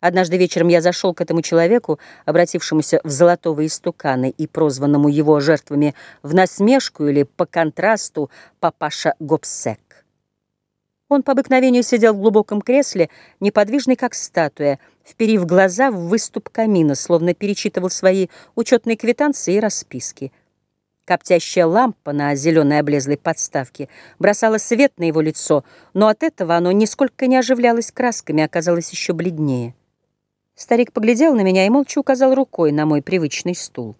Однажды вечером я зашел к этому человеку, обратившемуся в золотого истукана и прозванному его жертвами в насмешку или по контрасту папаша Гобсек. Он по обыкновению сидел в глубоком кресле, неподвижный как статуя, вперив глаза в выступ камина, словно перечитывал свои учетные квитанции и расписки. Коптящая лампа на зеленой облезлой подставке бросала свет на его лицо, но от этого оно нисколько не оживлялось красками, а оказалось еще бледнее. Старик поглядел на меня и молча указал рукой на мой привычный стул.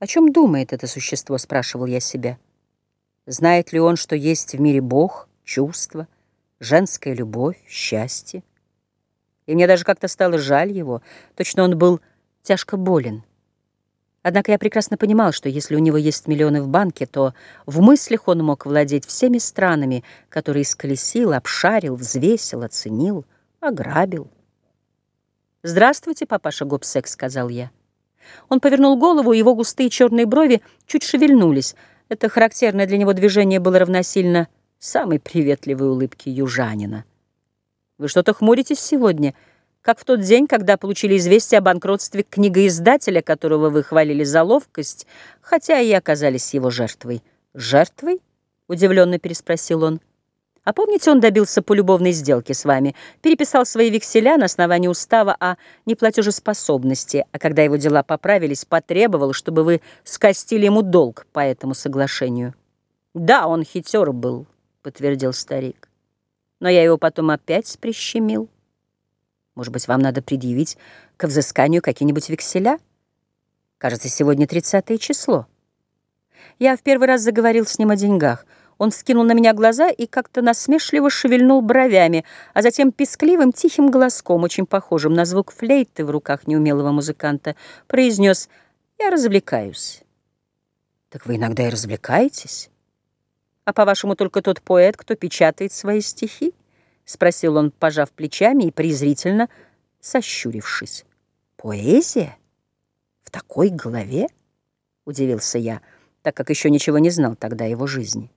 «О чем думает это существо?» — спрашивал я себя. «Знает ли он, что есть в мире Бог, чувство, женская любовь, счастье?» И мне даже как-то стало жаль его, точно он был тяжко болен. Однако я прекрасно понимал, что если у него есть миллионы в банке, то в мыслях он мог владеть всеми странами, которые исколесил, обшарил, взвесил, оценил, ограбил. «Здравствуйте, папаша Гобсек», — сказал я. Он повернул голову, его густые черные брови чуть шевельнулись. Это характерное для него движение было равносильно самой приветливой улыбке южанина. «Вы что-то хмуритесь сегодня, как в тот день, когда получили известие о банкротстве книгоиздателя, которого вы хвалили за ловкость, хотя и оказались его жертвой». «Жертвой?» — удивленно переспросил он. А помните, он добился полюбовной сделки с вами, переписал свои векселя на основании устава о неплатежеспособности, а когда его дела поправились, потребовал, чтобы вы скостили ему долг по этому соглашению. «Да, он хитер был», — подтвердил старик. «Но я его потом опять прищемил. Может быть, вам надо предъявить к взысканию какие-нибудь векселя? Кажется, сегодня тридцатое число». Я в первый раз заговорил с ним о деньгах — он вскинул на меня глаза и как-то насмешливо шевельнул бровями, а затем пескливым тихим голоском, очень похожим на звук флейты в руках неумелого музыканта, произнес «Я развлекаюсь». «Так вы иногда и развлекаетесь?» «А по-вашему, только тот поэт, кто печатает свои стихи?» — спросил он, пожав плечами и презрительно сощурившись. «Поэзия? В такой голове?» — удивился я, так как еще ничего не знал тогда его жизни.